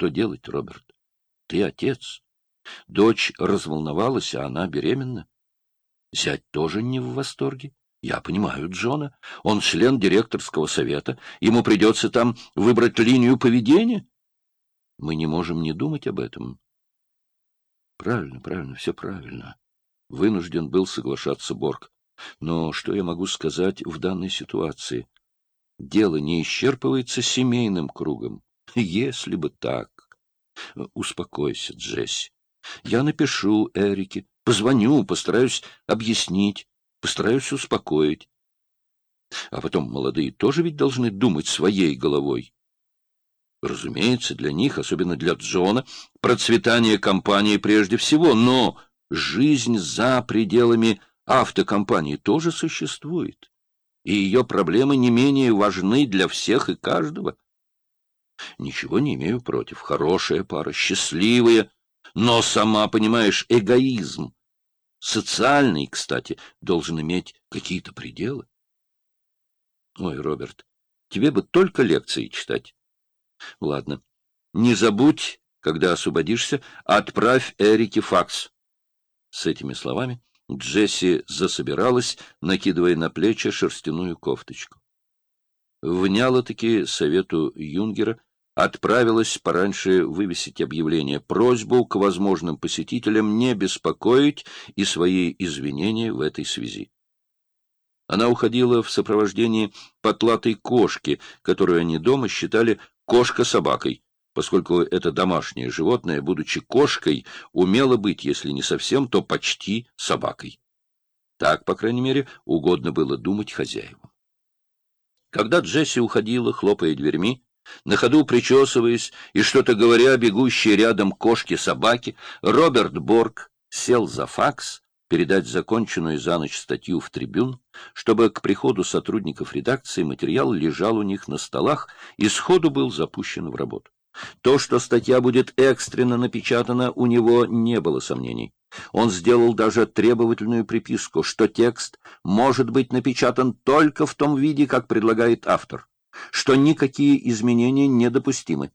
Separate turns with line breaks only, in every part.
Что делать, Роберт? Ты отец. Дочь разволновалась, а она беременна. Зять тоже не в восторге. Я понимаю Джона. Он член директорского совета. Ему придется там выбрать линию поведения. Мы не можем не думать об этом. Правильно, правильно, все правильно. Вынужден был соглашаться Борг. Но что я могу сказать в данной ситуации? Дело не исчерпывается семейным кругом. Если бы так. Успокойся, Джесси. Я напишу Эрике, позвоню, постараюсь объяснить, постараюсь успокоить. А потом молодые тоже ведь должны думать своей головой. Разумеется, для них, особенно для Джона, процветание компании прежде всего, но жизнь за пределами автокомпании тоже существует, и ее проблемы не менее важны для всех и каждого. Ничего не имею против, хорошая пара, счастливая, но сама, понимаешь, эгоизм, социальный, кстати, должен иметь какие-то пределы. Ой, Роберт, тебе бы только лекции читать. Ладно. Не забудь, когда освободишься, отправь Эрике факс. С этими словами Джесси засобиралась, накидывая на плечи шерстяную кофточку. Вняла-таки совету Юнгера, отправилась пораньше вывесить объявление, просьбу к возможным посетителям не беспокоить и свои извинения в этой связи. Она уходила в сопровождении потлатой кошки, которую они дома считали кошка собакой, поскольку это домашнее животное, будучи кошкой, умело быть, если не совсем, то почти собакой. Так, по крайней мере, угодно было думать хозяевам. Когда Джесси уходила, хлопая дверьми, на ходу причесываясь и что-то говоря бегущей рядом кошке-собаке, Роберт Борг сел за факс, передать законченную за ночь статью в трибюн, чтобы к приходу сотрудников редакции материал лежал у них на столах и сходу был запущен в работу. То, что статья будет экстренно напечатана, у него не было сомнений. Он сделал даже требовательную приписку, что текст может быть напечатан только в том виде, как предлагает автор, что никакие изменения недопустимы.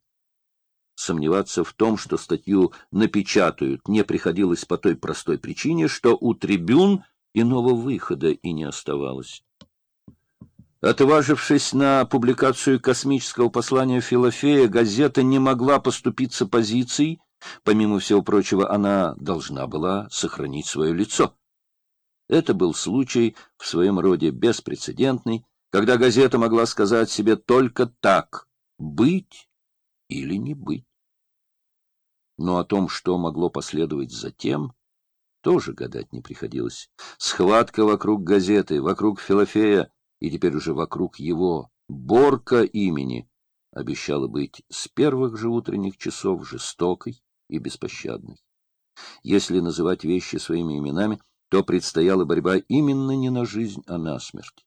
Сомневаться в том, что статью напечатают, не приходилось по той простой причине, что у трибюн иного выхода и не оставалось. Отважившись на публикацию космического послания Филофея, газета не могла поступиться позицией, помимо всего прочего, она должна была сохранить свое лицо. Это был случай в своем роде беспрецедентный, когда газета могла сказать себе только так — быть или не быть. Но о том, что могло последовать затем, тоже гадать не приходилось. Схватка вокруг газеты, вокруг Филофея и теперь уже вокруг его, Борка имени, обещала быть с первых же утренних часов жестокой и беспощадной. Если называть вещи своими именами, то предстояла борьба именно не на жизнь, а на смерть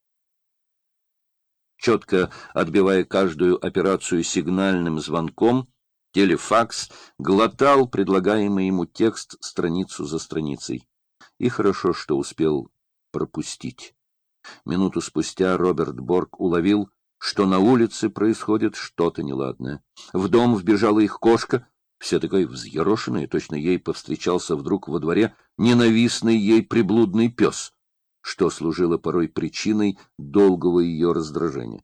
четко отбивая каждую операцию сигнальным звонком, телефакс глотал предлагаемый ему текст страницу за страницей. И хорошо, что успел пропустить. Минуту спустя Роберт Борг уловил, что на улице происходит что-то неладное. В дом вбежала их кошка, вся такая взъерошенная, точно ей повстречался вдруг во дворе ненавистный ей приблудный пес — что служило порой причиной долгого ее раздражения.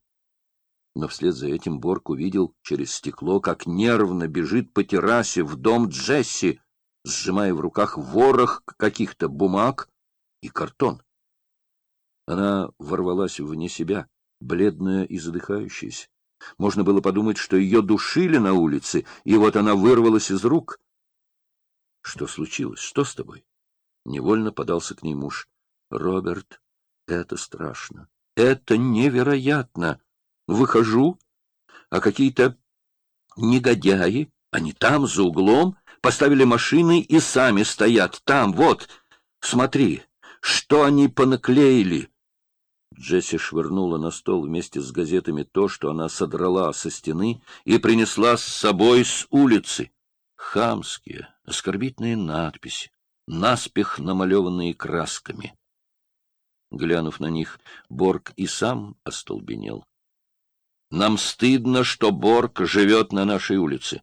Но вслед за этим Борг увидел через стекло, как нервно бежит по террасе в дом Джесси, сжимая в руках ворох каких-то бумаг и картон. Она ворвалась вне себя, бледная и задыхающаяся. Можно было подумать, что ее душили на улице, и вот она вырвалась из рук. — Что случилось? Что с тобой? Невольно подался к ней муж. Роберт, это страшно. Это невероятно. Выхожу, а какие-то негодяи, они там, за углом, поставили машины и сами стоят там, вот. Смотри, что они понаклеили. Джесси швырнула на стол вместе с газетами то, что она содрала со стены и принесла с собой с улицы. Хамские, оскорбительные надписи, наспех намалеванные красками. Глянув на них, Борг и сам остолбенел. — Нам стыдно, что Борг живет на нашей улице.